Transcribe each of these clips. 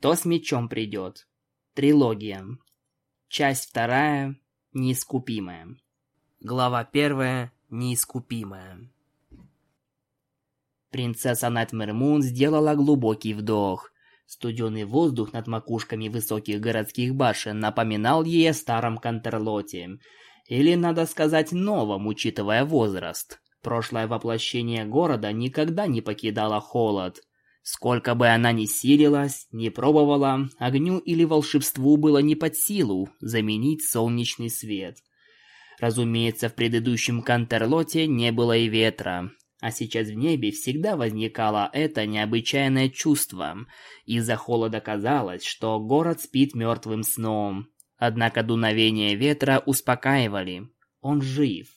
кто с мечом придет. Трилогия. Часть вторая. Неискупимая. Глава первая. Неискупимая. Принцесса Найтмер сделала глубокий вдох. Студеный воздух над макушками высоких городских башен напоминал ей о старом Кантерлоте. Или, надо сказать, новом, учитывая возраст. Прошлое воплощение города никогда не покидало холод. Сколько бы она ни силилась, ни пробовала, огню или волшебству было не под силу заменить солнечный свет. Разумеется, в предыдущем Кантерлоте не было и ветра, а сейчас в небе всегда возникало это необычайное чувство. Из-за холода казалось, что город спит мертвым сном. Однако дуновения ветра успокаивали. Он жив.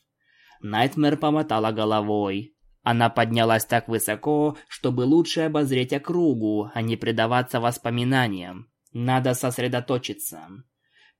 Найтмер помотала головой. Она поднялась так высоко, чтобы лучше обозреть округу, а не предаваться воспоминаниям. Надо сосредоточиться.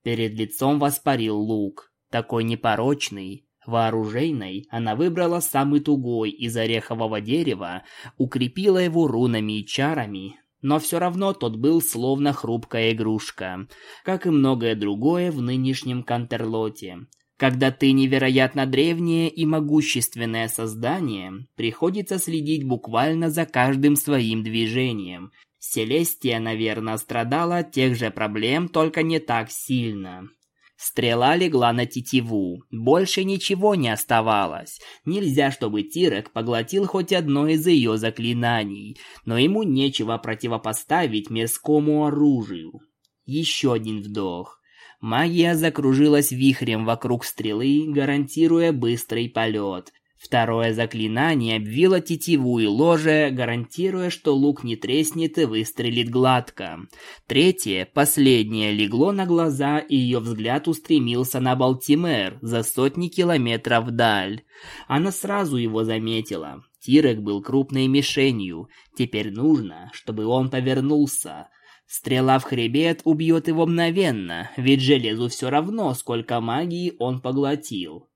Перед лицом воспарил лук, такой непорочный, Вооруженной она выбрала самый тугой из орехового дерева, укрепила его рунами и чарами, но все равно тот был словно хрупкая игрушка, как и многое другое в нынешнем Кантерлоте. Когда ты невероятно древнее и могущественное создание, приходится следить буквально за каждым своим движением. Селестия, наверное, страдала от тех же проблем, только не так сильно. Стрела легла на тетиву. Больше ничего не оставалось. Нельзя, чтобы Тирек поглотил хоть одно из ее заклинаний, но ему нечего противопоставить мирскому оружию. Еще один вдох. Магия закружилась вихрем вокруг стрелы, гарантируя быстрый полет. Второе заклинание обвило тетиву и ложе, гарантируя, что лук не треснет и выстрелит гладко. Третье, последнее, легло на глаза, и ее взгляд устремился на Балтимер за сотни километров вдаль. Она сразу его заметила. Тирек был крупной мишенью. Теперь нужно, чтобы он повернулся. Стрела в хребет убьет его мгновенно, ведь железу все равно, сколько магии он поглотил.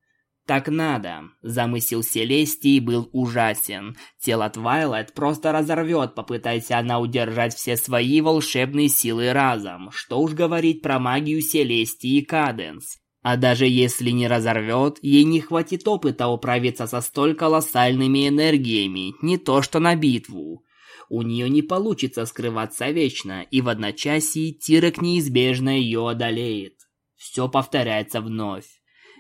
«Так надо!» Замысел Селестии был ужасен. Тело Твайлайт просто разорвет, попытайся она удержать все свои волшебные силы разом. Что уж говорить про магию Селестии и Каденс. А даже если не разорвет, ей не хватит опыта управиться со столь колоссальными энергиями, не то что на битву. У нее не получится скрываться вечно, и в одночасье Тирек неизбежно ее одолеет. Все повторяется вновь.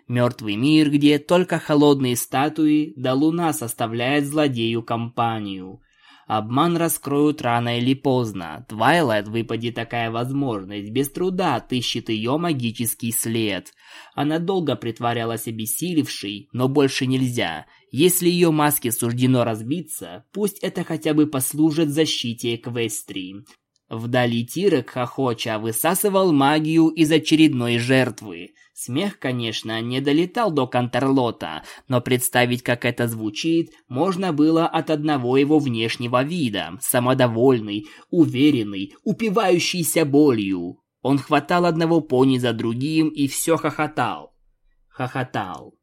Мертвый мир, где только холодные статуи, да луна составляет злодею компанию. Обман раскроют рано или поздно. Твайлайт выпадет такая возможность, без труда отыщет ее магический след. Она долго притворялась обессилевшей, но больше нельзя. Если ее маске суждено разбиться, пусть это хотя бы послужит защите Эквестрии. Вдали Тирек хохоча высасывал магию из очередной жертвы. Смех, конечно, не долетал до Кантерлота, но представить, как это звучит, можно было от одного его внешнего вида. Самодовольный, уверенный, упивающийся болью. Он хватал одного пони за другим и все хохотал. Хохотал.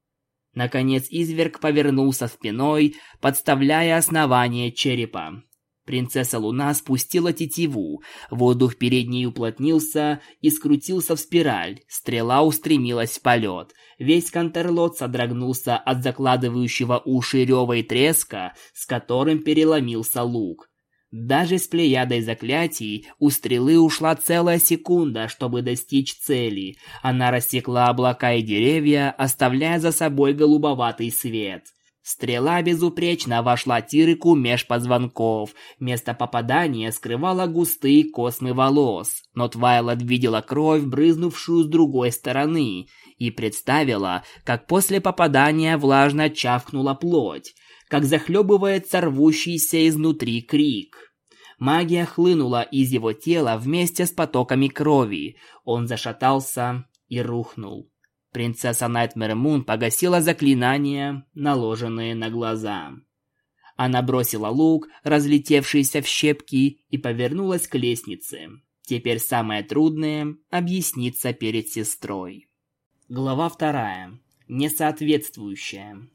Наконец изверг повернулся спиной, подставляя основание черепа. Принцесса Луна спустила тетиву, воздух перед ней уплотнился и скрутился в спираль, стрела устремилась в полет. Весь Кантерлот содрогнулся от закладывающего уши рева и треска, с которым переломился лук. Даже с плеядой заклятий у стрелы ушла целая секунда, чтобы достичь цели. Она рассекла облака и деревья, оставляя за собой голубоватый свет. Стрела безупречно вошла Тирику меж позвонков. Место попадания скрывало густые космы волос. Но Твайлот видела кровь, брызнувшую с другой стороны, и представила, как после попадания влажно чавкнула плоть, как захлебывается рвущийся изнутри крик. Магия хлынула из его тела вместе с потоками крови. Он зашатался и рухнул. Принцесса Найтмер Мун погасила заклинания, наложенные на глаза. Она бросила лук, разлетевшийся в щепки, и повернулась к лестнице. Теперь самое трудное — объясниться перед сестрой. Глава вторая. Несоответствующая.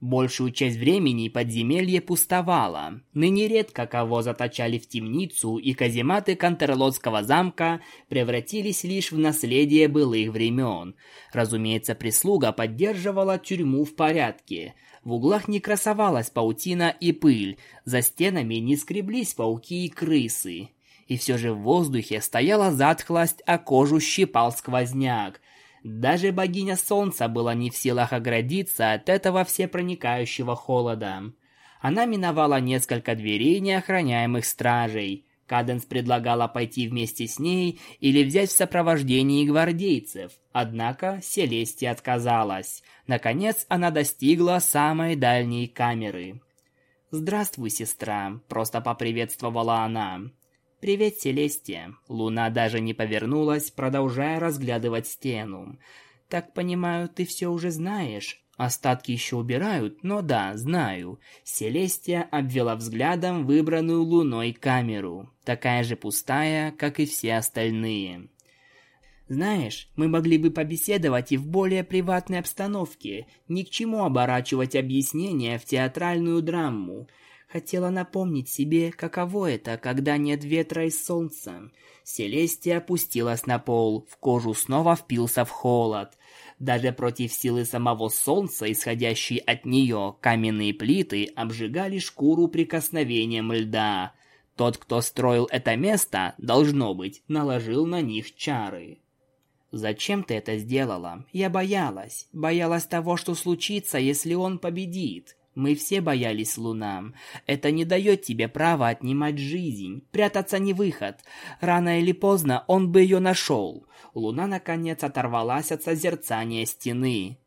Большую часть времени подземелье пустовало. Ныне редко кого заточали в темницу, и казематы Кантерлотского замка превратились лишь в наследие былых времен. Разумеется, прислуга поддерживала тюрьму в порядке. В углах не красовалась паутина и пыль, за стенами не скреблись пауки и крысы. И все же в воздухе стояла затхлость, а кожу щипал сквозняк. Даже богиня солнца была не в силах оградиться от этого всепроникающего холода. Она миновала несколько дверей неохраняемых стражей. Каденс предлагала пойти вместе с ней или взять в сопровождении гвардейцев. Однако Селестия отказалась. Наконец она достигла самой дальней камеры. «Здравствуй, сестра», — просто поприветствовала она. «Привет, Селестия». Луна даже не повернулась, продолжая разглядывать стену. «Так понимаю, ты все уже знаешь?» Остатки еще убирают, но да, знаю. Селестия обвела взглядом выбранную луной камеру, такая же пустая, как и все остальные. Знаешь, мы могли бы побеседовать и в более приватной обстановке, ни к чему оборачивать объяснения в театральную драму. Хотела напомнить себе, каково это, когда нет ветра и солнца. Селестия опустилась на пол, в кожу снова впился в холод. Даже против силы самого солнца, исходящей от нее, каменные плиты обжигали шкуру прикосновением льда. Тот, кто строил это место, должно быть, наложил на них чары. «Зачем ты это сделала? Я боялась. Боялась того, что случится, если он победит. Мы все боялись Луна. Это не дает тебе права отнимать жизнь. Прятаться не выход. Рано или поздно он бы ее нашел. Луна, наконец, оторвалась от созерцания стены.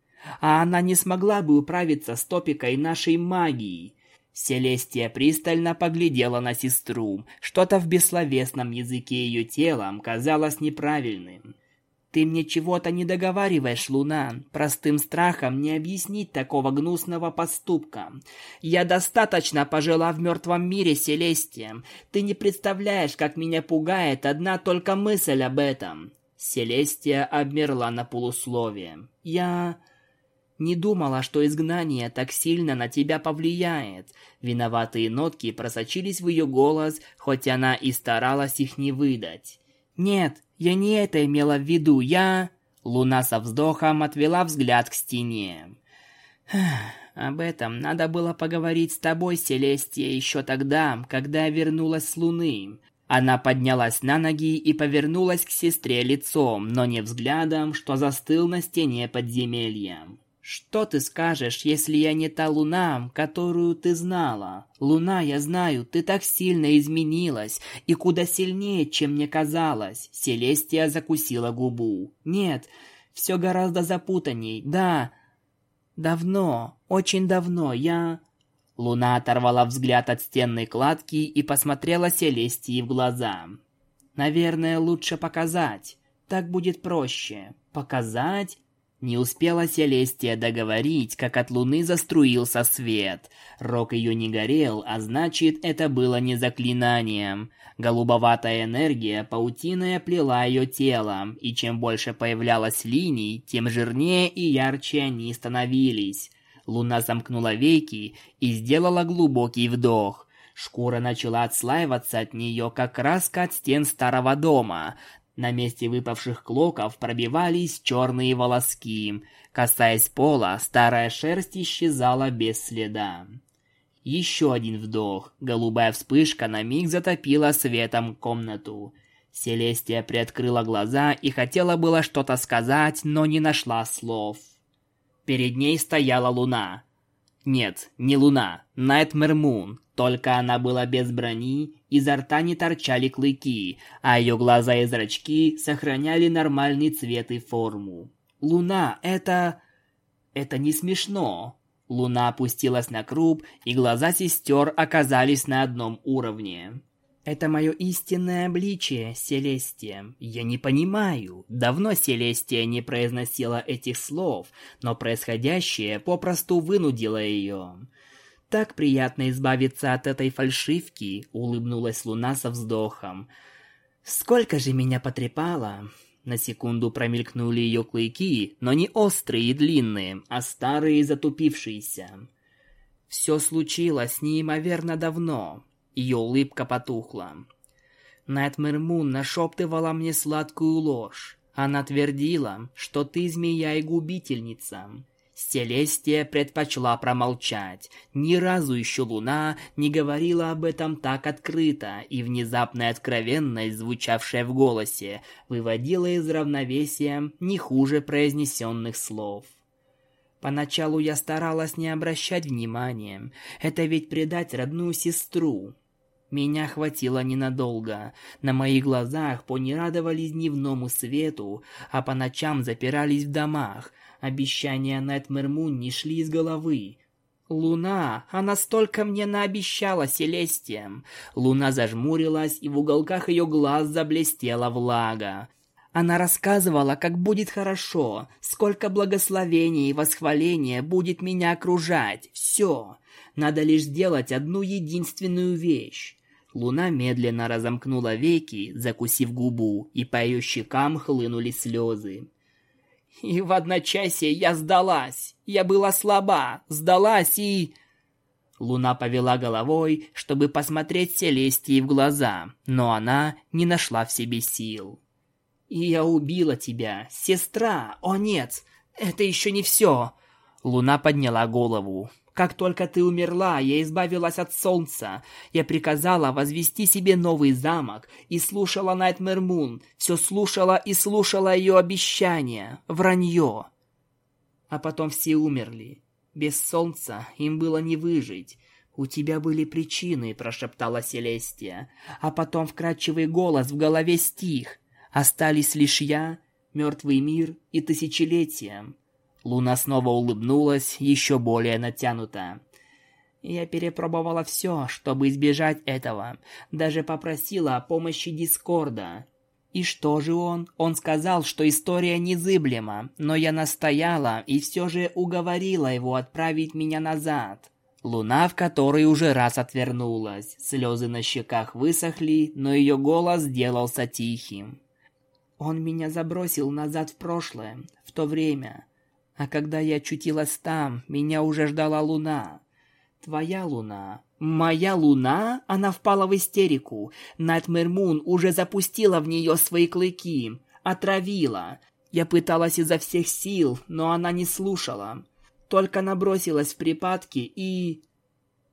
А она не смогла бы управиться с топикой нашей магии. Селестия пристально поглядела на сестру. Что-то в бессловесном языке ее тела казалось неправильным. Ты мне чего-то не договариваешь, Луна. Простым страхом не объяснить такого гнусного поступка. Я достаточно пожила в мертвом мире, Селестия. Ты не представляешь, как меня пугает одна только мысль об этом. Селестия обмерла на полусловие. Я не думала, что изгнание так сильно на тебя повлияет. Виноватые нотки просочились в ее голос, хоть она и старалась их не выдать. Нет, я не это имела в виду, я...» Луна со вздохом отвела взгляд к стене. «Об этом надо было поговорить с тобой, Селестия, еще тогда, когда я вернулась с Луны». Она поднялась на ноги и повернулась к сестре лицом, но не взглядом, что застыл на стене подземелья. Что ты скажешь, если я не та луна, которую ты знала? Луна, я знаю, ты так сильно изменилась, и куда сильнее, чем мне казалось. Селестия закусила губу. Нет, все гораздо запутанней. Да, давно, очень давно я... Луна оторвала взгляд от стенной кладки и посмотрела Селестии в глаза. Наверное, лучше показать. Так будет проще. Показать не успела Селестия договорить, как от луны заструился свет. Рог ее не горел, а значит, это было не заклинанием. Голубоватая энергия паутиная плела ее тело, и чем больше появлялось линий, тем жирнее и ярче они становились. Луна замкнула веки и сделала глубокий вдох. Шкура начала отслаиваться от нее, как краска от стен старого дома. На месте выпавших клоков пробивались черные волоски. Касаясь пола, старая шерсть исчезала без следа. Еще один вдох. Голубая вспышка на миг затопила светом комнату. Селестия приоткрыла глаза и хотела было что-то сказать, но не нашла слов. Перед ней стояла луна. Нет, не луна, Найтмер Мун, только она была без брони, изо рта не торчали клыки, а ее глаза и зрачки сохраняли нормальный цвет и форму. Луна, это... это не смешно. Луна опустилась на круп, и глаза сестер оказались на одном уровне. Это мое истинное обличие, Селестия. Я не понимаю. Давно Селестия не произносила этих слов, но происходящее попросту вынудило ее. Так приятно избавиться от этой фальшивки, улыбнулась Луна со вздохом. Сколько же меня потрепало. На секунду промелькнули ее клыки, но не острые и длинные, а старые и затупившиеся. Все случилось неимоверно давно. Ее улыбка потухла. Найтмэр Мун нашептывала мне сладкую ложь. Она твердила, что ты змея и губительница. Селестия предпочла промолчать. Ни разу еще Луна не говорила об этом так открыто, и внезапная откровенность, звучавшая в голосе, выводила из равновесия не хуже произнесенных слов. Поначалу я старалась не обращать внимания. Это ведь предать родную сестру. Меня хватило ненадолго. На моих глазах пони радовались дневному свету, а по ночам запирались в домах. Обещания Найтмэр Мун не шли из головы. «Луна! Она столько мне наобещала, Селестия!» Луна зажмурилась, и в уголках ее глаз заблестела влага. Она рассказывала, как будет хорошо, сколько благословений и восхваления будет меня окружать. Все. Надо лишь сделать одну единственную вещь. Луна медленно разомкнула веки, закусив губу, и по ее щекам хлынули слезы. И в одночасье я сдалась. Я была слаба, сдалась и... Луна повела головой, чтобы посмотреть Селестии в глаза, но она не нашла в себе сил. «И я убила тебя, сестра! О нет, это еще не все!» Луна подняла голову. Как только ты умерла, я избавилась от солнца. Я приказала возвести себе новый замок и слушала Найтмэр Мун. Все слушала и слушала ее обещания. Вранье. А потом все умерли. Без солнца им было не выжить. «У тебя были причины», — прошептала Селестия. А потом вкрадчивый голос в голове стих. «Остались лишь я, мертвый мир и тысячелетия. Луна снова улыбнулась, еще более натянуто. Я перепробовала все, чтобы избежать этого. Даже попросила о помощи Дискорда. И что же он? Он сказал, что история незыблема, но я настояла и все же уговорила его отправить меня назад. Луна в которой уже раз отвернулась. Слезы на щеках высохли, но ее голос сделался тихим. Он меня забросил назад в прошлое, в то время. А когда я очутилась там, меня уже ждала луна. Твоя луна. Моя луна? Она впала в истерику. Найтмэр Мун уже запустила в нее свои клыки. Отравила. Я пыталась изо всех сил, но она не слушала. Только набросилась в припадки и...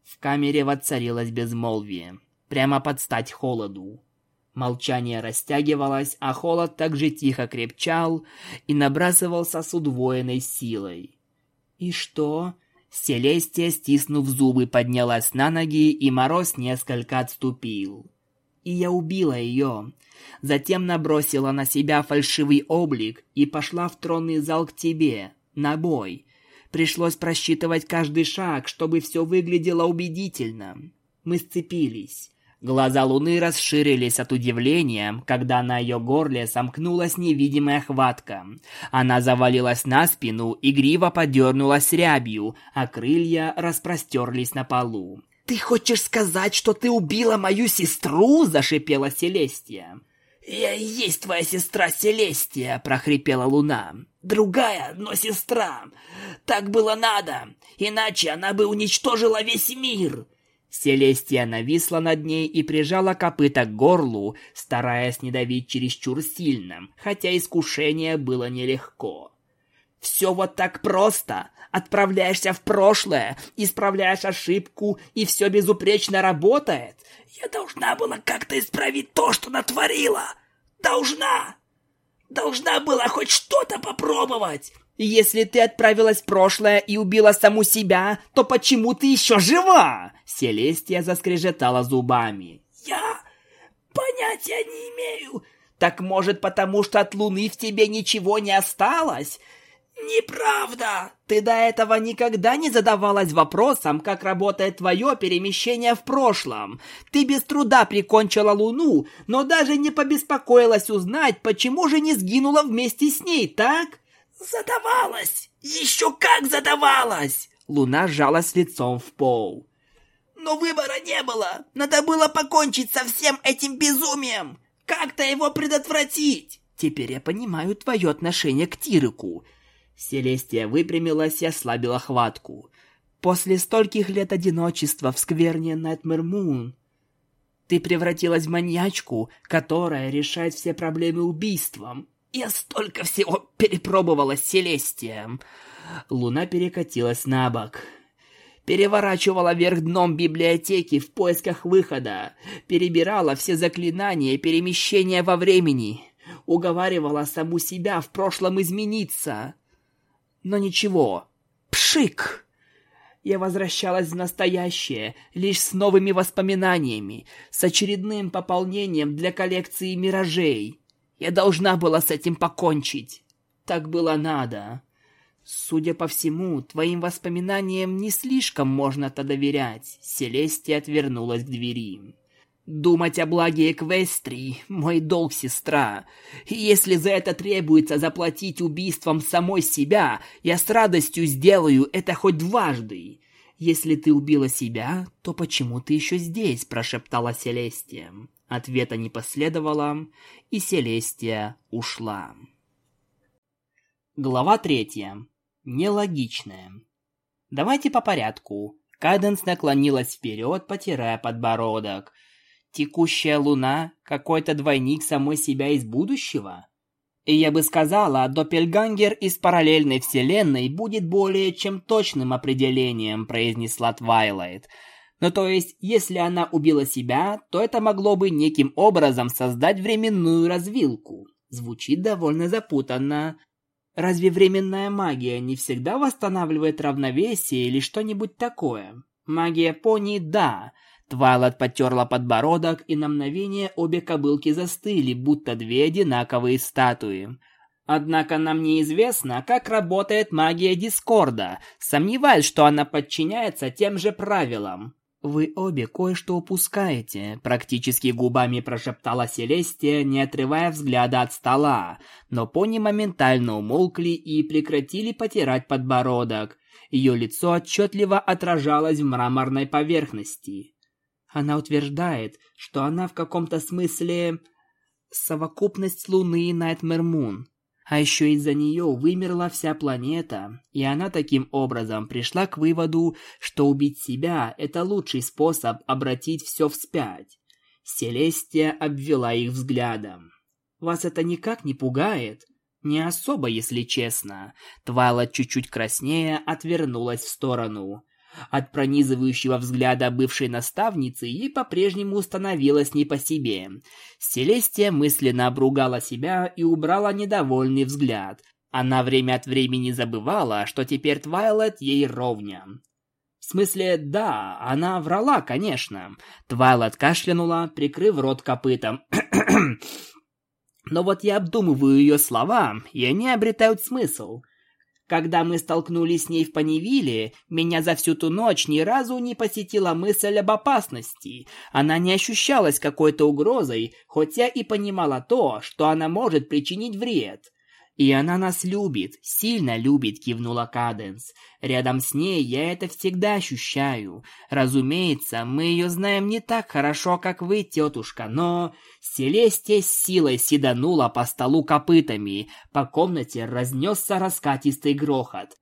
В камере воцарилось безмолвие. Прямо под стать холоду. Молчание растягивалось, а холод также тихо крепчал и набрасывался с удвоенной силой. «И что?» Селестия, стиснув зубы, поднялась на ноги, и мороз несколько отступил. И я убила ее. Затем набросила на себя фальшивый облик и пошла в тронный зал к тебе, на бой. Пришлось просчитывать каждый шаг, чтобы все выглядело убедительно. Мы сцепились. Глаза Луны расширились от удивления, когда на ее горле сомкнулась невидимая хватка. Она завалилась на спину и грива подернулась рябью, а крылья распростерлись на полу. «Ты хочешь сказать, что ты убила мою сестру?» – зашипела Селестия. «Я и есть твоя сестра Селестия!» – прохрипела Луна. «Другая, но сестра! Так было надо, иначе она бы уничтожила весь мир!» Селестия нависла над ней и прижала копыта к горлу, стараясь не давить чересчур сильно, хотя искушение было нелегко. «Все вот так просто! Отправляешься в прошлое, исправляешь ошибку, и все безупречно работает! Я должна была как-то исправить то, что натворила! Должна! Должна была хоть что-то попробовать! Если ты отправилась в прошлое и убила саму себя, то почему ты еще жива? Селестия заскрежетала зубами. Я понятия не имею. Так может, потому что от Луны в тебе ничего не осталось? Неправда. Ты до этого никогда не задавалась вопросом, как работает твое перемещение в прошлом. Ты без труда прикончила Луну, но даже не побеспокоилась узнать, почему же не сгинула вместе с ней, так? «Задавалась! Еще как задавалась!» Луна сжалась лицом в пол. «Но выбора не было! Надо было покончить со всем этим безумием! Как-то его предотвратить!» «Теперь я понимаю твое отношение к Тирику». Селестия выпрямилась и ослабила хватку. После стольких лет одиночества в скверне Найтмэр Мун ты превратилась в маньячку, которая решает все проблемы убийством. Я столько всего перепробовала с Селестием. Луна перекатилась на бок. Переворачивала вверх дном библиотеки в поисках выхода. Перебирала все заклинания перемещения во времени. Уговаривала саму себя в прошлом измениться. Но ничего. Пшик! Я возвращалась в настоящее, лишь с новыми воспоминаниями, с очередным пополнением для коллекции миражей. Я должна была с этим покончить. Так было надо. Судя по всему, твоим воспоминаниям не слишком можно-то доверять. Селестия отвернулась к двери. Думать о благе Эквестрии – мой долг, сестра. И если за это требуется заплатить убийством самой себя, я с радостью сделаю это хоть дважды. Если ты убила себя, то почему ты еще здесь? – прошептала Селестия. Ответа не последовало, и Селестия ушла. Глава третья. Нелогичная. Давайте по порядку. Каденс наклонилась вперед, потирая подбородок. Текущая луна — какой-то двойник самой себя из будущего? И я бы сказала, Доппельгангер из параллельной вселенной будет более чем точным определением, произнесла Твайлайт. Ну то есть, если она убила себя, то это могло бы неким образом создать временную развилку. Звучит довольно запутанно. Разве временная магия не всегда восстанавливает равновесие или что-нибудь такое? Магия пони – да. Твайлот потерла подбородок, и на мгновение обе кобылки застыли, будто две одинаковые статуи. Однако нам неизвестно, как работает магия Дискорда. Сомневаюсь, что она подчиняется тем же правилам. «Вы обе кое-что упускаете», — практически губами прошептала Селестия, не отрывая взгляда от стола. Но пони моментально умолкли и прекратили потирать подбородок. Ее лицо отчетливо отражалось в мраморной поверхности. Она утверждает, что она в каком-то смысле совокупность Луны и Найтмэр Мун. А еще из-за нее вымерла вся планета, и она таким образом пришла к выводу, что убить себя – это лучший способ обратить все вспять. Селестия обвела их взглядом. «Вас это никак не пугает?» «Не особо, если честно». Твайла чуть-чуть краснее отвернулась в сторону. От пронизывающего взгляда бывшей наставницы ей по-прежнему становилось не по себе. Селестия мысленно обругала себя и убрала недовольный взгляд. Она время от времени забывала, что теперь Твайлет ей ровня. В смысле, да, она врала, конечно. Твайлет кашлянула, прикрыв рот копытом. Но вот я обдумываю ее слова, и они обретают смысл. Когда мы столкнулись с ней в Панивиле, меня за всю ту ночь ни разу не посетила мысль об опасности. Она не ощущалась какой-то угрозой, хотя и понимала то, что она может причинить вред. «И она нас любит, сильно любит», — кивнула Каденс. «Рядом с ней я это всегда ощущаю. Разумеется, мы ее знаем не так хорошо, как вы, тетушка, но...» Селестия с силой седанула по столу копытами. По комнате разнесся раскатистый грохот.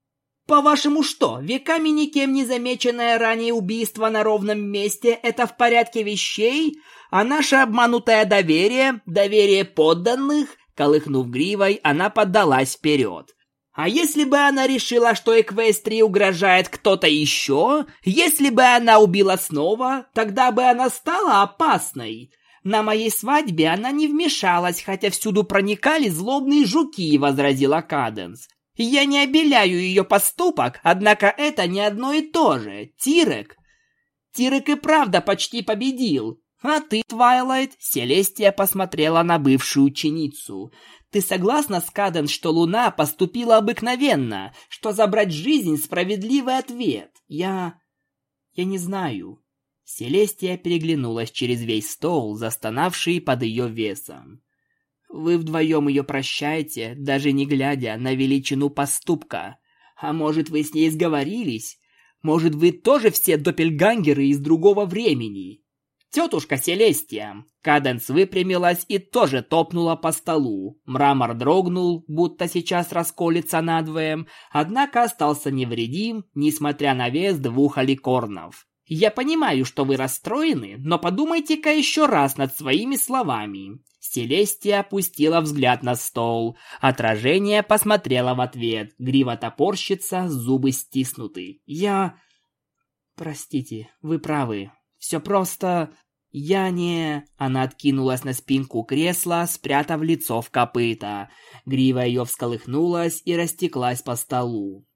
«По-вашему что, веками никем не замеченное ранее убийство на ровном месте – это в порядке вещей? А наше обманутое доверие, доверие подданных – Колыхнув гривой, она поддалась вперед. А если бы она решила, что Эквестрии угрожает кто-то еще? Если бы она убила снова, тогда бы она стала опасной. На моей свадьбе она не вмешалась, хотя всюду проникали злобные жуки, возразила Каденс. Я не обеляю ее поступок, однако это не одно и то же. Тирек... Тирек и правда почти победил. «А ты, Твайлайт?» Селестия посмотрела на бывшую ученицу. «Ты согласна с Каден, что Луна поступила обыкновенно, что забрать жизнь – справедливый ответ? Я... я не знаю». Селестия переглянулась через весь стол, застонавший под ее весом. «Вы вдвоем ее прощаете, даже не глядя на величину поступка. А может, вы с ней сговорились? Может, вы тоже все доппельгангеры из другого времени?» Тетушка Селестия. Каденс выпрямилась и тоже топнула по столу. Мрамор дрогнул, будто сейчас расколется надвое, однако остался невредим, несмотря на вес двух аликорнов. Я понимаю, что вы расстроены, но подумайте-ка еще раз над своими словами. Селестия опустила взгляд на стол. Отражение посмотрело в ответ. Грива топорщится, зубы стиснуты. Я... Простите, вы правы. Все просто... Я не... Она откинулась на спинку кресла, спрятав лицо в копыта. Грива ее всколыхнулась и растеклась по столу.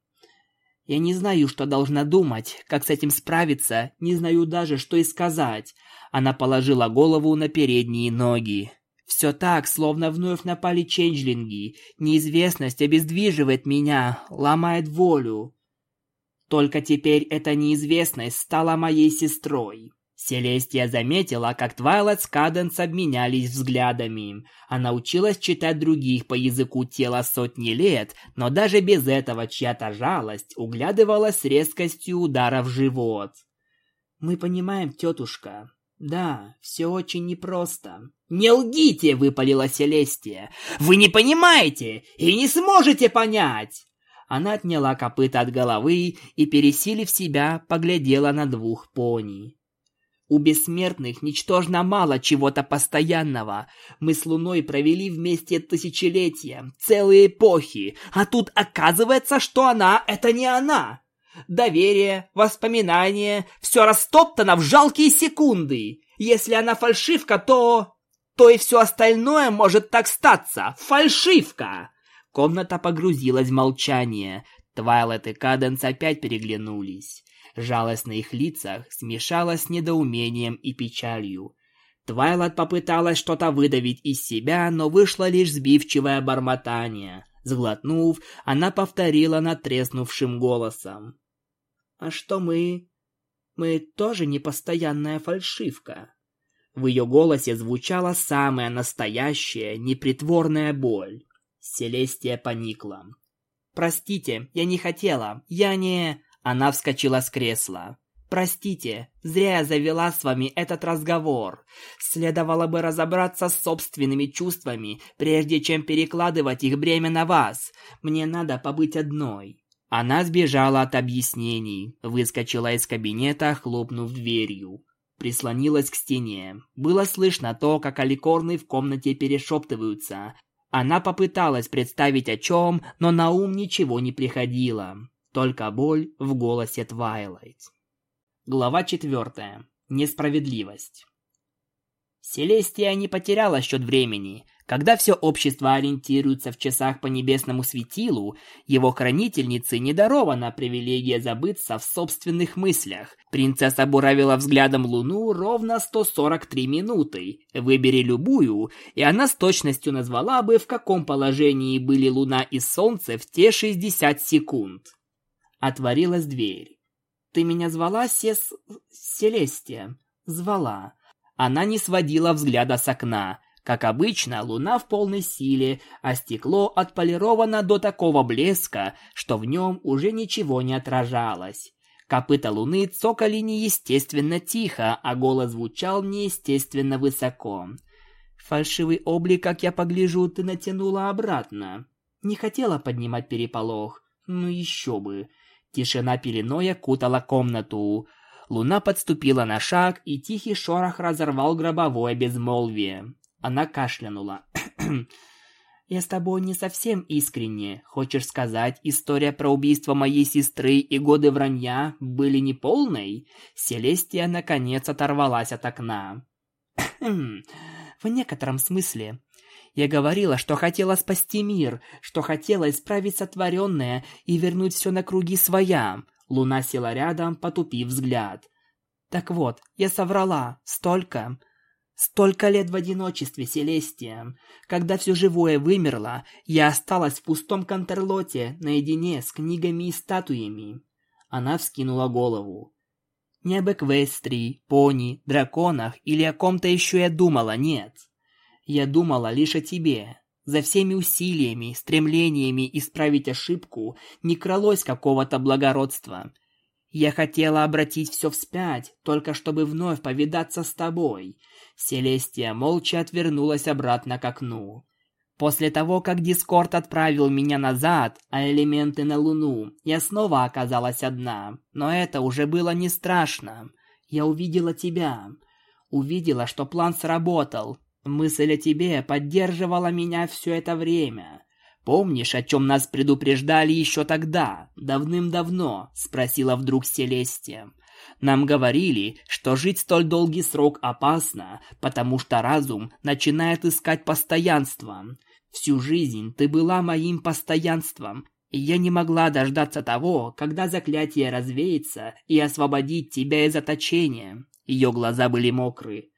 Я не знаю, что должна думать, как с этим справиться, не знаю даже, что и сказать. Она положила голову на передние ноги. Все так, словно вновь напали ченджлинги. Неизвестность обездвиживает меня, ломает волю. Только теперь эта неизвестность стала моей сестрой. Селестия заметила, как Твайлайт с Каденс обменялись взглядами. Она училась читать других по языку тела сотни лет, но даже без этого чья-то жалость углядывалась с резкостью удара в живот. «Мы понимаем, тетушка. Да, все очень непросто». «Не лгите!» — выпалила Селестия. «Вы не понимаете и не сможете понять!» Она отняла копыта от головы и, пересилив себя, поглядела на двух пони. У бессмертных ничтожно мало чего-то постоянного. Мы с Луной провели вместе тысячелетия, целые эпохи, а тут оказывается, что она — это не она. Доверие, воспоминания — все растоптано в жалкие секунды. Если она фальшивка, то... то и все остальное может так статься. Фальшивка! Комната погрузилась в молчание. Твайлет и Каденс опять переглянулись. Жалость на их лицах смешалась с недоумением и печалью. Твайлайт попыталась что-то выдавить из себя, но вышло лишь сбивчивое бормотание. Сглотнув, она повторила надтреснувшим голосом. «А что мы? Мы тоже непостоянная фальшивка?» В ее голосе звучала самая настоящая, непритворная боль. Селестия поникла. «Простите, я не хотела. Я не...» Она вскочила с кресла. «Простите, зря я завела с вами этот разговор. Следовало бы разобраться с собственными чувствами, прежде чем перекладывать их бремя на вас. Мне надо побыть одной». Она сбежала от объяснений, выскочила из кабинета, хлопнув дверью. Прислонилась к стене. Было слышно то, как аликорны в комнате перешептываются. Она попыталась представить о чем, но на ум ничего не приходило. Только боль в голосе Твайлайт. Глава четвертая. Несправедливость. Селестия не потеряла счет времени. Когда все общество ориентируется в часах по небесному светилу, его хранительнице не дарована привилегия забыться в собственных мыслях. Принцесса буравила взглядом луну ровно 143 минуты. Выбери любую, и она с точностью назвала бы, в каком положении были луна и солнце в те 60 секунд. Отворилась дверь. «Ты меня звала, Сес... Селестия?» «Звала». Она не сводила взгляда с окна. Как обычно, луна в полной силе, а стекло отполировано до такого блеска, что в нем уже ничего не отражалось. Копыта луны цокали неестественно тихо, а голос звучал неестественно высоко. Фальшивый облик, как я погляжу, ты натянула обратно. Не хотела поднимать переполох. Ну еще бы. Тишина пеленой окутала комнату. Луна подступила на шаг, и тихий шорох разорвал гробовое безмолвие. Она кашлянула. «Я с тобой не совсем искренне. Хочешь сказать, история про убийство моей сестры и годы вранья были неполной?» Селестия наконец оторвалась от окна. «В некотором смысле. Я говорила, что хотела спасти мир, что хотела исправить сотворенное и вернуть все на круги своя. Луна села рядом, потупив взгляд. Так вот, я соврала. Столько. Столько лет в одиночестве, Селестия. Когда все живое вымерло, я осталась в пустом Контерлоте, наедине с книгами и статуями. Она вскинула голову. Не об Эквестрии, пони, драконах или о ком-то еще я думала, нет. Я думала лишь о тебе. За всеми усилиями, стремлениями исправить ошибку не кралось какого-то благородства. Я хотела обратить все вспять, только чтобы вновь повидаться с тобой. Селестия молча отвернулась обратно к окну. После того, как Дискорд отправил меня назад, а элементы на Луну, я снова оказалась одна. Но это уже было не страшно. Я увидела тебя. Увидела, что план сработал. Мысль о тебе поддерживала меня все это время. Помнишь, о чем нас предупреждали еще тогда, давным-давно? Спросила вдруг Селестия. Нам говорили, что жить столь долгий срок опасно, потому что разум начинает искать постоянство. Всю жизнь ты была моим постоянством, и я не могла дождаться того, когда заклятие развеется и освободить тебя из заточения. Ее глаза были мокрые.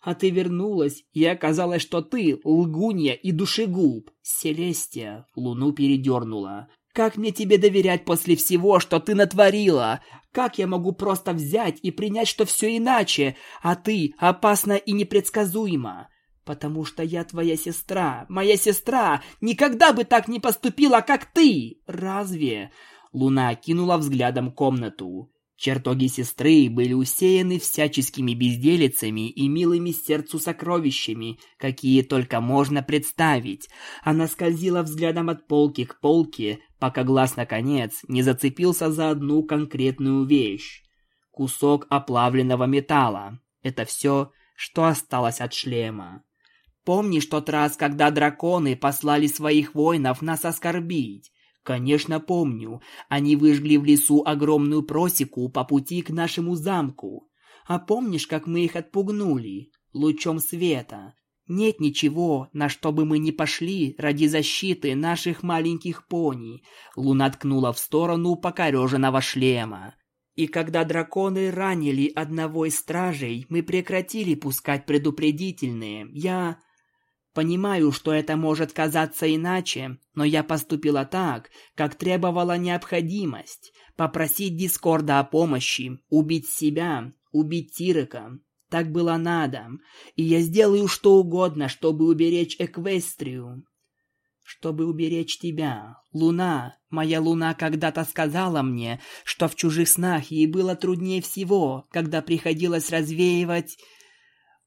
А ты вернулась, и оказалось, что ты лгунья и душегуб. Селестия луну передернула. Как мне тебе доверять после всего, что ты натворила? Как я могу просто взять и принять, что все иначе, а ты опасна и непредсказуема? Потому что я твоя сестра, моя сестра, никогда бы так не поступила, как ты. Разве? Луна кинула взглядом комнату. Чертоги сестры были усеяны всяческими безделицами и милыми сердцу сокровищами, какие только можно представить. Она скользила взглядом от полки к полке, пока глаз наконец не зацепился за одну конкретную вещь. Кусок оплавленного металла. Это все, что осталось от шлема. Помнишь тот раз, когда драконы послали своих воинов нас оскорбить? Конечно, помню. Они выжгли в лесу огромную просеку по пути к нашему замку. А помнишь, как мы их отпугнули? Лучом света. Нет ничего, на что бы мы не пошли ради защиты наших маленьких пони. Луна ткнула в сторону покореженного шлема. И когда драконы ранили одного из стражей, мы прекратили пускать предупредительные. Я... Понимаю, что это может казаться иначе, но я поступила так, как требовала необходимость. Попросить Дискорда о помощи, убить себя, убить Тирека. Так было надо. И я сделаю что угодно, чтобы уберечь Эквестрию. Чтобы уберечь тебя. Луна, моя луна когда-то сказала мне, что в чужих снах ей было труднее всего, когда приходилось развеивать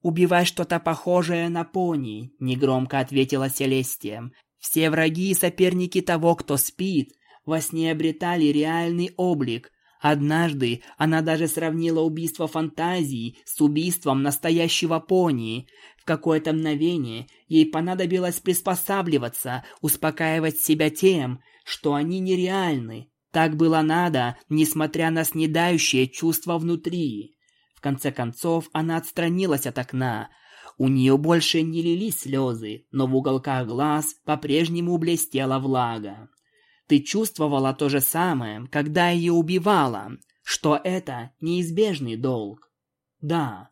«Убивай что-то похожее на пони», — негромко ответила Селестия. «Все враги и соперники того, кто спит, во сне обретали реальный облик. Однажды она даже сравнила убийство фантазии с убийством настоящего пони. В какое-то мгновение ей понадобилось приспосабливаться, успокаивать себя тем, что они нереальны. Так было надо, несмотря на снедающее чувство внутри. В конце концов, она отстранилась от окна. У нее больше не лились слезы, но в уголках глаз по-прежнему блестела влага. Ты чувствовала то же самое, когда ее убивала, что это неизбежный долг. Да.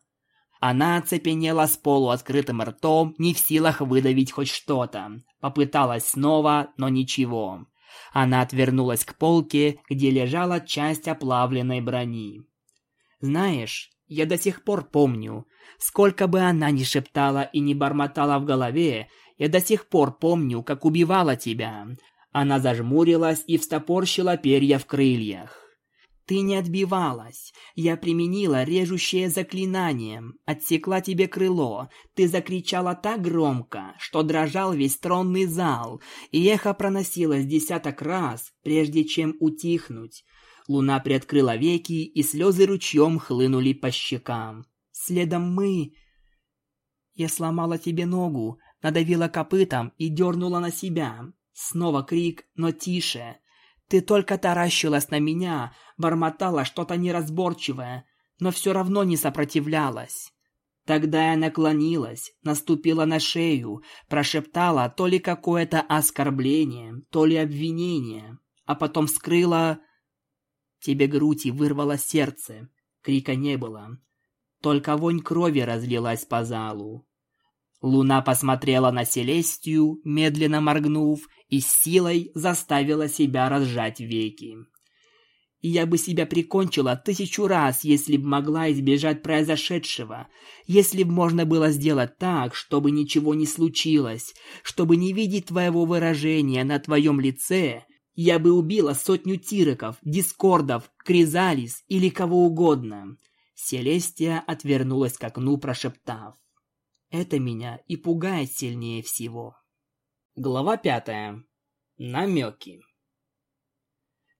Она оцепенела с полуоткрытым ртом, не в силах выдавить хоть что-то. Попыталась снова, но ничего. Она отвернулась к полке, где лежала часть оплавленной брони. Знаешь, я до сих пор помню, сколько бы она ни шептала и не бормотала в голове, я до сих пор помню, как убивала тебя. Она зажмурилась и встопорщила перья в крыльях. Ты не отбивалась. Я применила режущее заклинание, отсекла тебе крыло. Ты закричала так громко, что дрожал весь тронный зал, и эхо проносилось десяток раз, прежде чем утихнуть. Луна приоткрыла веки, и слезы ручьем хлынули по щекам. Следом мы... Я сломала тебе ногу, надавила копытом и дернула на себя. Снова крик, но тише. Ты только таращилась на меня, бормотала что-то неразборчивое, но все равно не сопротивлялась. Тогда я наклонилась, наступила на шею, прошептала то ли какое-то оскорбление, то ли обвинение, а потом скрыла Тебе грудь вырвало сердце. Крика не было. Только вонь крови разлилась по залу. Луна посмотрела на Селестию, медленно моргнув, и силой заставила себя разжать веки. я бы себя прикончила тысячу раз, если б могла избежать произошедшего, если б можно было сделать так, чтобы ничего не случилось, чтобы не видеть твоего выражения на твоем лице я бы убила сотню тироков, дискордов, кризалис или кого угодно. Селестия отвернулась к окну, прошептав. Это меня и пугает сильнее всего. Глава пятая. Намеки.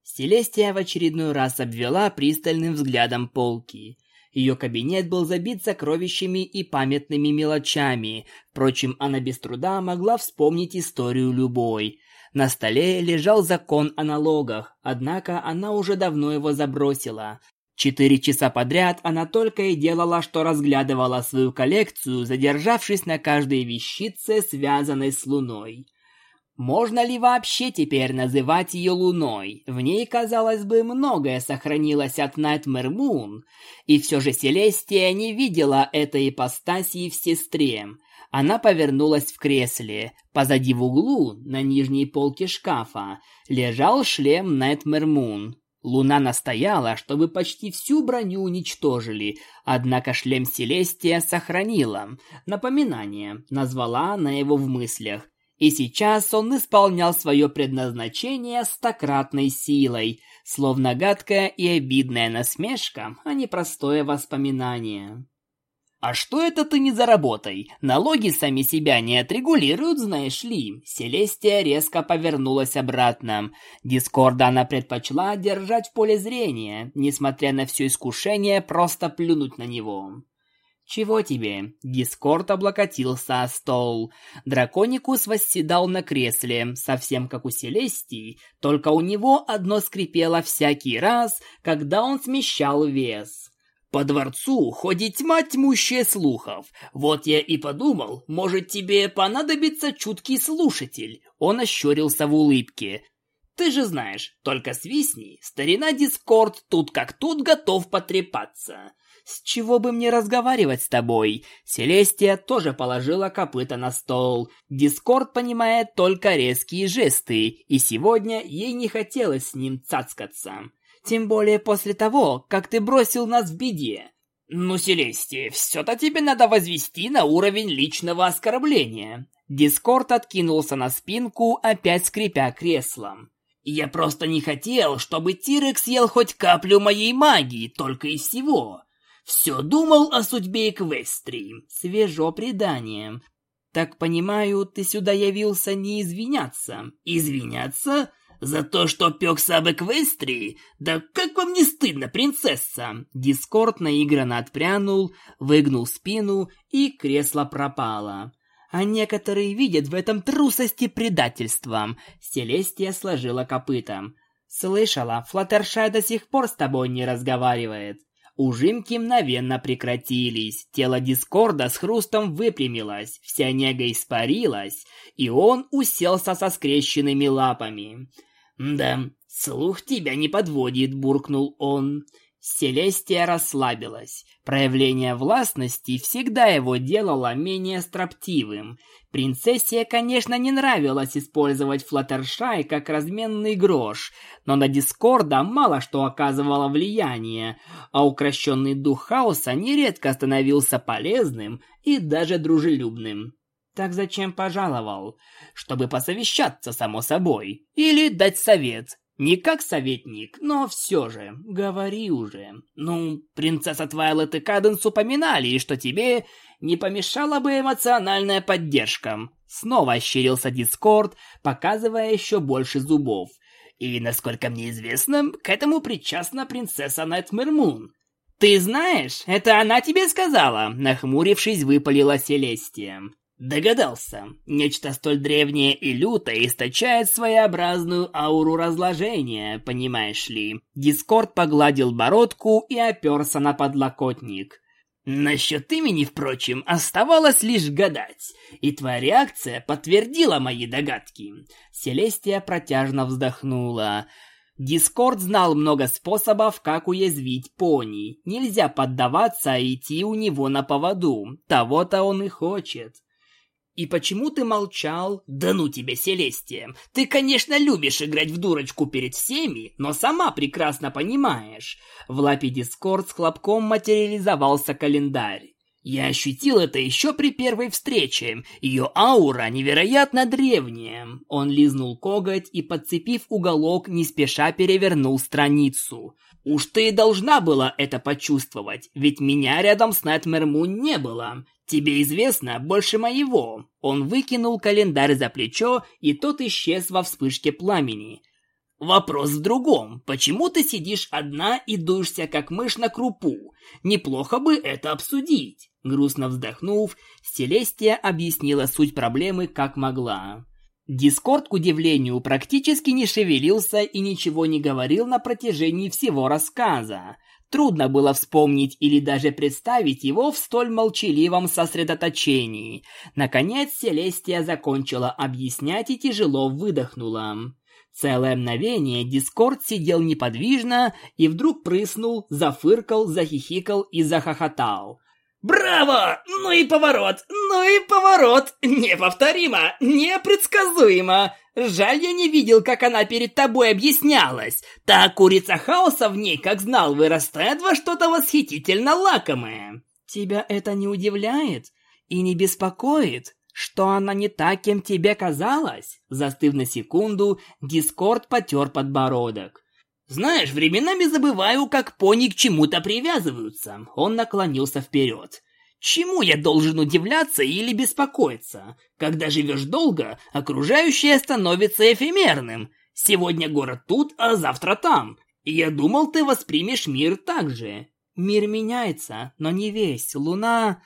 Селестия в очередной раз обвела пристальным взглядом полки. Ее кабинет был забит сокровищами и памятными мелочами. Впрочем, она без труда могла вспомнить историю любой. На столе лежал закон о налогах, однако она уже давно его забросила. Четыре часа подряд она только и делала, что разглядывала свою коллекцию, задержавшись на каждой вещице, связанной с Луной. Можно ли вообще теперь называть ее Луной? В ней, казалось бы, многое сохранилось от Nightmare Moon, и все же Селестия не видела этой ипостаси в сестре. Она повернулась в кресле. Позади в углу, на нижней полке шкафа, лежал шлем Nightmare Moon. Луна настояла, чтобы почти всю броню уничтожили, однако шлем Селестия сохранила. Напоминание, назвала она его в мыслях. И сейчас он исполнял свое предназначение стократной силой, словно гадкая и обидная насмешка, а не простое воспоминание. «А что это ты не заработай? Налоги сами себя не отрегулируют, знаешь ли?» Селестия резко повернулась обратно. Дискорда она предпочла держать в поле зрения, несмотря на все искушение просто плюнуть на него. «Чего тебе?» Дискорд облокотился о стол. Драконикус восседал на кресле, совсем как у Селестии, только у него одно скрипело всякий раз, когда он смещал вес. По дворцу ходит тьма тьмущая слухов. Вот я и подумал, может тебе понадобится чуткий слушатель. Он ощерился в улыбке. Ты же знаешь, только свистни, старина Дискорд тут как тут готов потрепаться. С чего бы мне разговаривать с тобой? Селестия тоже положила копыта на стол. Дискорд понимает только резкие жесты, и сегодня ей не хотелось с ним цацкаться. Тем более после того, как ты бросил нас в беде. Ну, Селестия, все-то тебе надо возвести на уровень личного оскорбления. Дискорд откинулся на спинку, опять скрипя креслом. Я просто не хотел, чтобы Тирекс съел хоть каплю моей магии, только и всего. Все думал о судьбе Эквестрии. Свежо предание. Так понимаю, ты сюда явился не извиняться. Извиняться? За то, что пекся об Эквестрии? Да как вам не стыдно, принцесса?» Дискорд наигранно отпрянул, выгнул спину, и кресло пропало. А некоторые видят в этом трусости предательства. Селестия сложила копытом. «Слышала, Флаттершай до сих пор с тобой не разговаривает». Ужимки мгновенно прекратились, тело Дискорда с хрустом выпрямилось, вся нега испарилась, и он уселся со скрещенными лапами. «Да, слух тебя не подводит», — буркнул он. Селестия расслабилась. Проявление властности всегда его делало менее строптивым. Принцессе, конечно, не нравилось использовать Флаттершай как разменный грош, но на Дискорда мало что оказывало влияние, а укращенный дух хаоса нередко становился полезным и даже дружелюбным. Так зачем пожаловал? Чтобы посовещаться, само собой. Или дать совет. Не как советник, но все же. Говори уже. Ну, принцесса Твайлет и Каденс упоминали, что тебе не помешала бы эмоциональная поддержка. Снова ощерился Дискорд, показывая еще больше зубов. И, насколько мне известно, к этому причастна принцесса Найтмермун. «Ты знаешь, это она тебе сказала!» Нахмурившись, выпалила Селестия. Догадался. Нечто столь древнее и лютое источает своеобразную ауру разложения, понимаешь ли. Дискорд погладил бородку и оперся на подлокотник. Насчет имени, впрочем, оставалось лишь гадать, и твоя реакция подтвердила мои догадки. Селестия протяжно вздохнула. Дискорд знал много способов, как уязвить пони. Нельзя поддаваться и идти у него на поводу. Того-то он и хочет. «И почему ты молчал?» «Да ну тебе, Селестия! Ты, конечно, любишь играть в дурочку перед всеми, но сама прекрасно понимаешь!» В лапе Дискорд с хлопком материализовался календарь. Я ощутил это еще при первой встрече. Ее аура невероятно древняя. Он лизнул коготь и, подцепив уголок, не спеша перевернул страницу. Уж ты должна была это почувствовать, ведь меня рядом с Найтмэр Мун не было. Тебе известно больше моего. Он выкинул календарь за плечо, и тот исчез во вспышке пламени. Вопрос в другом. Почему ты сидишь одна и дуешься, как мышь на крупу? Неплохо бы это обсудить. Грустно вздохнув, Селестия объяснила суть проблемы как могла. Дискорд, к удивлению, практически не шевелился и ничего не говорил на протяжении всего рассказа. Трудно было вспомнить или даже представить его в столь молчаливом сосредоточении. Наконец Селестия закончила объяснять и тяжело выдохнула. Целое мгновение Дискорд сидел неподвижно и вдруг прыснул, зафыркал, захихикал и захохотал. «Браво! Ну и поворот! Ну и поворот! Неповторимо! Непредсказуемо! Жаль, я не видел, как она перед тобой объяснялась. Та курица хаоса в ней, как знал, вырастает во что-то восхитительно лакомое. Тебя это не удивляет и не беспокоит, что она не так, кем тебе казалось?» Застыв на секунду, Дискорд потер подбородок. Знаешь, временами забываю, как пони к чему-то привязываются. Он наклонился вперед. Чему я должен удивляться или беспокоиться? Когда живешь долго, окружающее становится эфемерным. Сегодня город тут, а завтра там. я думал, ты воспримешь мир так же. Мир меняется, но не весь. Луна...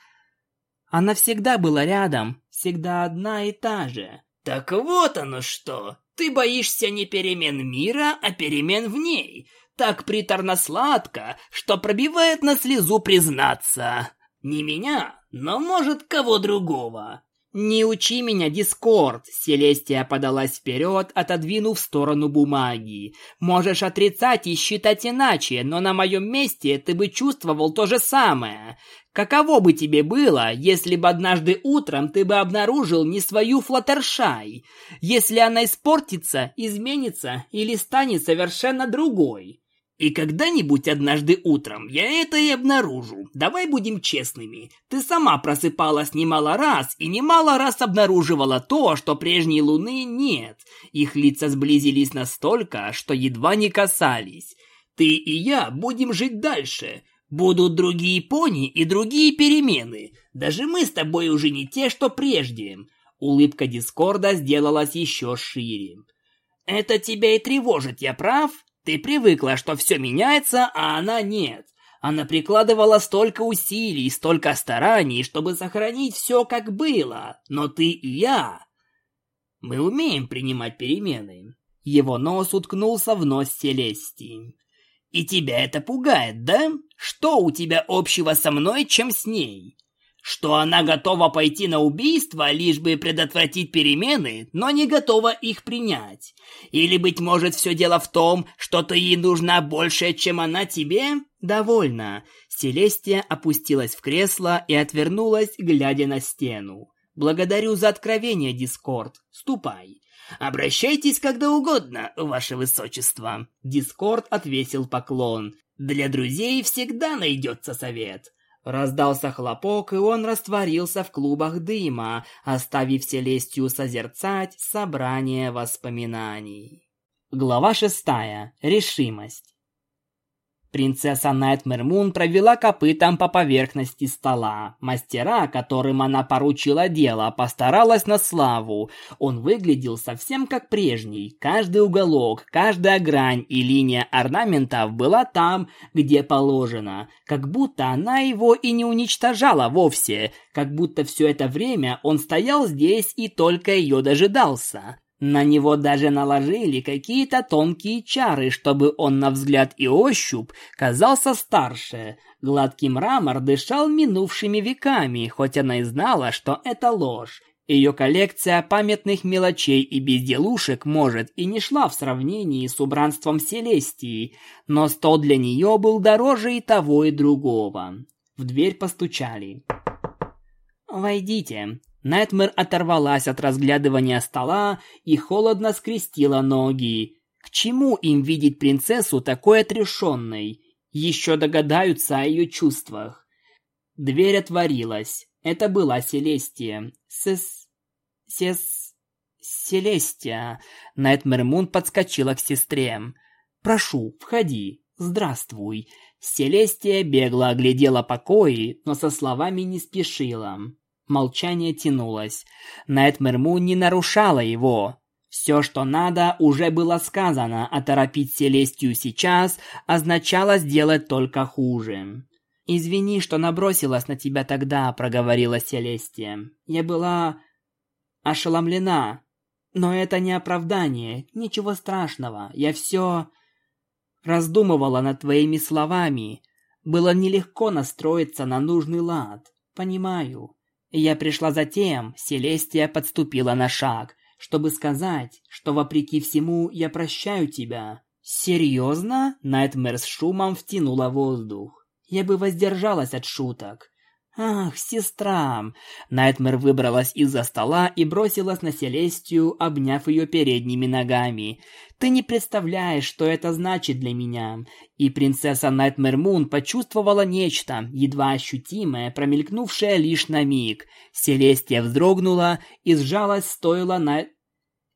Она всегда была рядом, всегда одна и та же. Так вот оно что. Ты боишься не перемен мира, а перемен в ней. Так приторно-сладко, что пробивает на слезу признаться. Не меня, но, может, кого другого. «Не учи меня, Дискорд!» Селестия подалась вперед, отодвинув в сторону бумаги. «Можешь отрицать и считать иначе, но на моем месте ты бы чувствовал то же самое. Каково бы тебе было, если бы однажды утром ты бы обнаружил не свою Флаттершай, если она испортится, изменится или станет совершенно другой?» И когда-нибудь однажды утром я это и обнаружу. Давай будем честными. Ты сама просыпалась немало раз и немало раз обнаруживала то, что прежней луны нет. Их лица сблизились настолько, что едва не касались. Ты и я будем жить дальше. Будут другие пони и другие перемены. Даже мы с тобой уже не те, что прежде. Улыбка Дискорда сделалась еще шире. Это тебя и тревожит, я прав? Ты привыкла, что все меняется, а она нет. Она прикладывала столько усилий, столько стараний, чтобы сохранить все, как было. Но ты и я... Мы умеем принимать перемены. Его нос уткнулся в нос Селестии. И тебя это пугает, да? Что у тебя общего со мной, чем с ней? что она готова пойти на убийство, лишь бы предотвратить перемены, но не готова их принять. Или, быть может, все дело в том, что ты ей нужна больше, чем она тебе? Довольно. Селестия опустилась в кресло и отвернулась, глядя на стену. Благодарю за откровение, Дискорд. Ступай. Обращайтесь когда угодно, ваше высочество. Дискорд отвесил поклон. Для друзей всегда найдется совет. Раздался хлопок, и он растворился в клубах дыма, оставив Селестию созерцать собрание воспоминаний. Глава шестая. Решимость. Принцесса Найтмер Мун провела копытом по поверхности стола. Мастера, которым она поручила дело, постаралась на славу. Он выглядел совсем как прежний. Каждый уголок, каждая грань и линия орнаментов была там, где положено. Как будто она его и не уничтожала вовсе. Как будто все это время он стоял здесь и только ее дожидался. На него даже наложили какие-то тонкие чары, чтобы он на взгляд и ощупь казался старше. Гладкий мрамор дышал минувшими веками, хоть она и знала, что это ложь. Ее коллекция памятных мелочей и безделушек, может, и не шла в сравнении с убранством Селестии, но стол для нее был дороже и того, и другого. В дверь постучали. «Войдите», Найтмер оторвалась от разглядывания стола и холодно скрестила ноги. К чему им видеть принцессу такой отрешенной? Еще догадаются о ее чувствах. Дверь отворилась. Это была Селестия. Сес... Сес... Селестия. Найтмер Мун подскочила к сестре. «Прошу, входи. Здравствуй». Селестия бегло оглядела покои, но со словами не спешила. Молчание тянулось. Найтмер Мун не нарушала его. Все, что надо, уже было сказано, а торопить Селестию сейчас означало сделать только хуже. «Извини, что набросилась на тебя тогда», — проговорила Селестия. «Я была ошеломлена. Но это не оправдание, ничего страшного. Я все раздумывала над твоими словами. Было нелегко настроиться на нужный лад. Понимаю. Я пришла за тем, Селестия подступила на шаг, чтобы сказать, что вопреки всему я прощаю тебя. Серьезно? Найтмер с шумом втянула воздух. Я бы воздержалась от шуток. Ах, сестра. Найтмер выбралась из-за стола и бросилась на Селестию, обняв ее передними ногами. Ты не представляешь, что это значит для меня. И принцесса Найтмер Мун почувствовала нечто, едва ощутимое, промелькнувшее лишь на миг. Селестия вздрогнула и сжалась, стоило на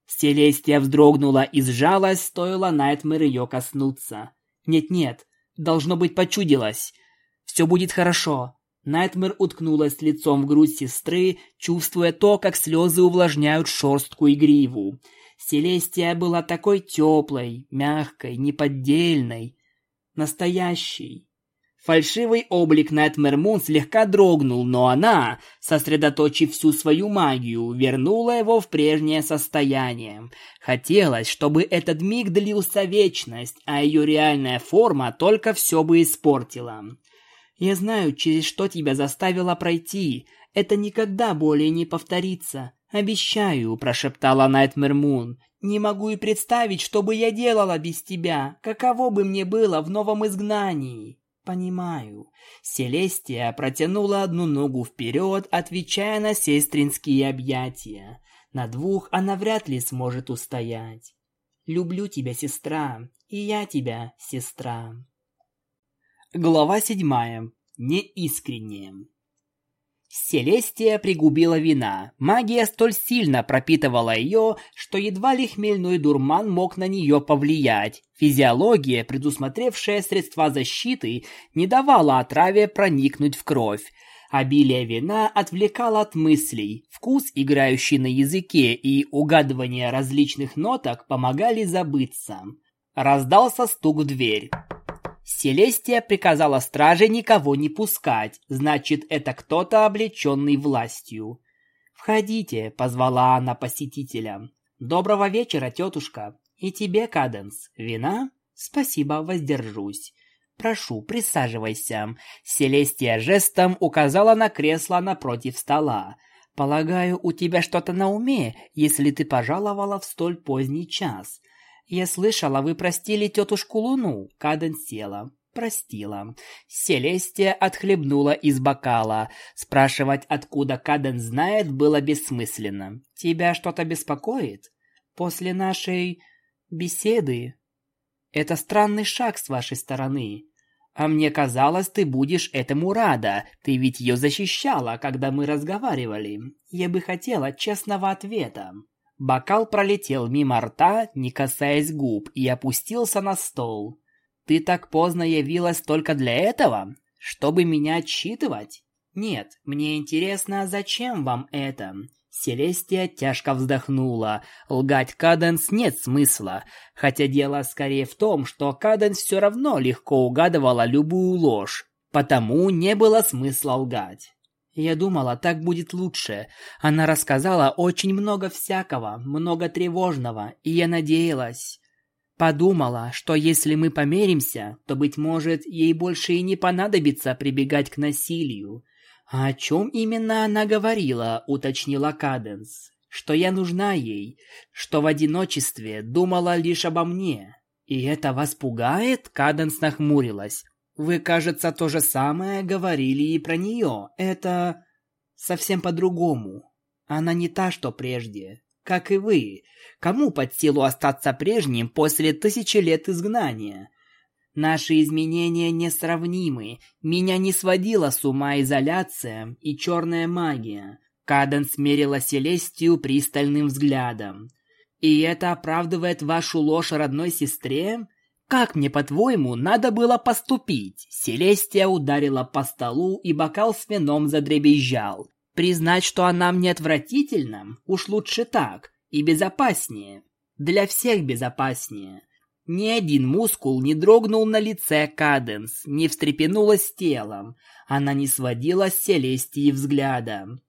Селестия вздрогнула и сжалась, стоило Найтмер ее коснуться. Нет-нет, должно быть почудилось. Все будет хорошо. Найтмер уткнулась лицом в грудь сестры, чувствуя то, как слезы увлажняют шерстку и гриву. Селестия была такой теплой, мягкой, неподдельной, настоящей. Фальшивый облик Найтмер Мун слегка дрогнул, но она, сосредоточив всю свою магию, вернула его в прежнее состояние. Хотелось, чтобы этот миг длился вечность, а ее реальная форма только все бы испортила. Я знаю, через что тебя заставила пройти. Это никогда более не повторится. Обещаю, прошептала Найтмер Мун. Не могу и представить, что бы я делала без тебя. Каково бы мне было в новом изгнании. Понимаю. Селестия протянула одну ногу вперед, отвечая на сестринские объятия. На двух она вряд ли сможет устоять. Люблю тебя, сестра, и я тебя, сестра. Глава седьмая. Неискреннее. Селестия пригубила вина. Магия столь сильно пропитывала ее, что едва ли хмельной дурман мог на нее повлиять. Физиология, предусмотревшая средства защиты, не давала отраве проникнуть в кровь. Обилие вина отвлекало от мыслей. Вкус, играющий на языке, и угадывание различных ноток помогали забыться. Раздался стук в дверь. Селестия приказала страже никого не пускать, значит, это кто-то облеченный властью. «Входите», — позвала она посетителя. «Доброго вечера, тетушка. И тебе, Каденс. Вина? Спасибо, воздержусь. Прошу, присаживайся». Селестия жестом указала на кресло напротив стола. «Полагаю, у тебя что-то на уме, если ты пожаловала в столь поздний час. «Я слышала, вы простили тетушку Луну», — Каден села. Простила. Селестия отхлебнула из бокала. Спрашивать, откуда Каден знает, было бессмысленно. «Тебя что-то беспокоит? После нашей... беседы?» «Это странный шаг с вашей стороны. А мне казалось, ты будешь этому рада. Ты ведь ее защищала, когда мы разговаривали. Я бы хотела честного ответа». Бокал пролетел мимо рта, не касаясь губ, и опустился на стол. «Ты так поздно явилась только для этого? Чтобы меня отчитывать?» «Нет, мне интересно, зачем вам это?» Селестия тяжко вздохнула. Лгать Каденс нет смысла, хотя дело скорее в том, что Каденс все равно легко угадывала любую ложь, потому не было смысла лгать. Я думала, так будет лучше. Она рассказала очень много всякого, много тревожного, и я надеялась. Подумала, что если мы помиримся, то, быть может, ей больше и не понадобится прибегать к насилию. А о чем именно она говорила, уточнила Каденс. Что я нужна ей, что в одиночестве думала лишь обо мне. И это вас пугает? Каденс нахмурилась. Вы, кажется, то же самое говорили и про нее. Это совсем по-другому. Она не та, что прежде. Как и вы. Кому под силу остаться прежним после тысячи лет изгнания? Наши изменения несравнимы. Меня не сводила с ума изоляция и черная магия. Каден смерила Селестию пристальным взглядом. «И это оправдывает вашу ложь родной сестре? Как мне, по-твоему, надо было поступить?» Селестия ударила по столу, и бокал с вином задребезжал. «Признать, что она мне отвратительна? Уж лучше так. И безопаснее. Для всех безопаснее. Ни один мускул не дрогнул на лице Каденс, не встрепенулась телом. Она не сводила с Селестии взгляда.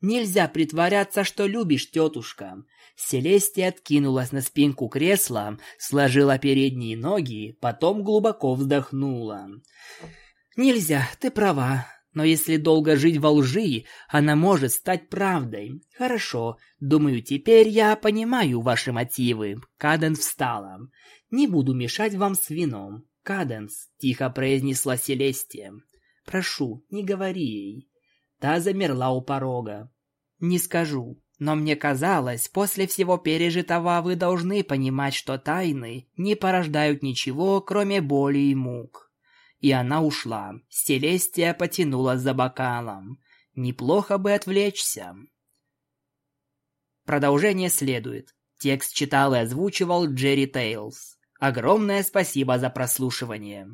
«Нельзя притворяться, что любишь, тетушка». Селестия откинулась на спинку кресла, сложила передние ноги, потом глубоко вздохнула. «Нельзя, ты права. Но если долго жить во лжи, она может стать правдой. Хорошо, думаю, теперь я понимаю ваши мотивы. Каден встала. Не буду мешать вам с вином. Каденс, тихо произнесла Селестия. Прошу, не говори ей. Та замерла у порога. Не скажу, но мне казалось, после всего пережитого вы должны понимать, что тайны не порождают ничего, кроме боли и мук и она ушла. Селестия потянулась за бокалом. Неплохо бы отвлечься. Продолжение следует. Текст читал и озвучивал Джерри Тейлз. Огромное спасибо за прослушивание.